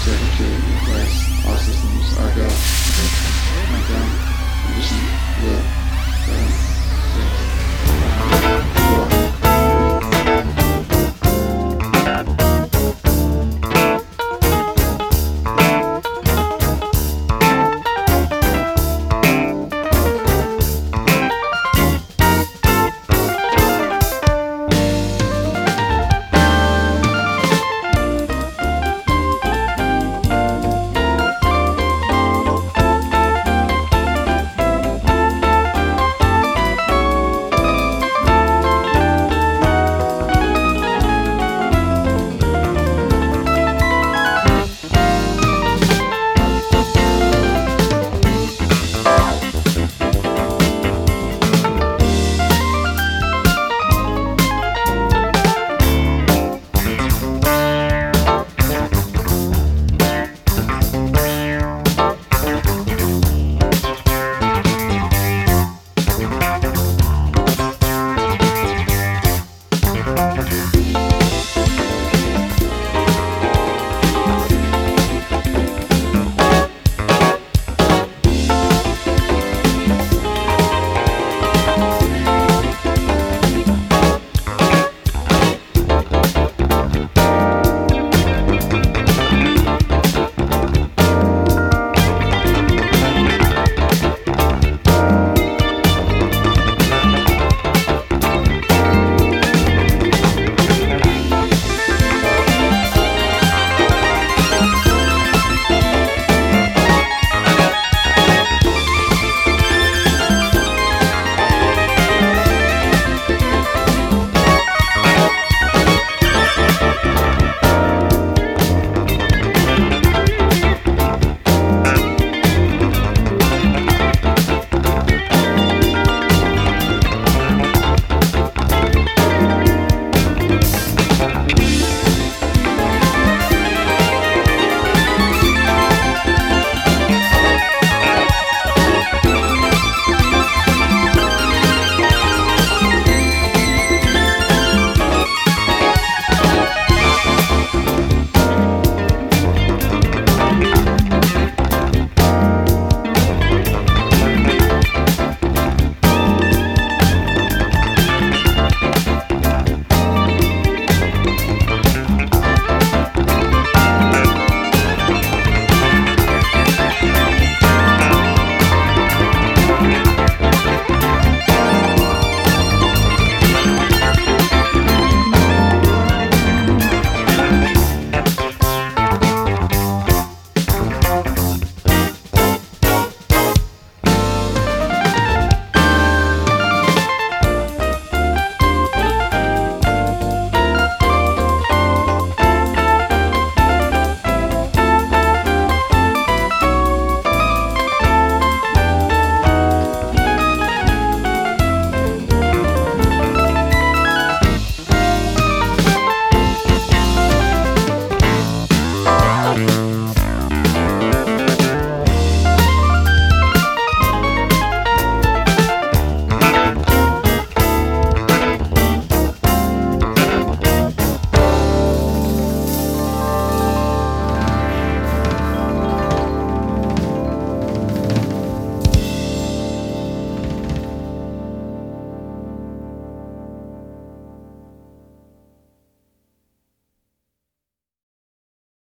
Secretary of Class, all systems are go. My God, condition will.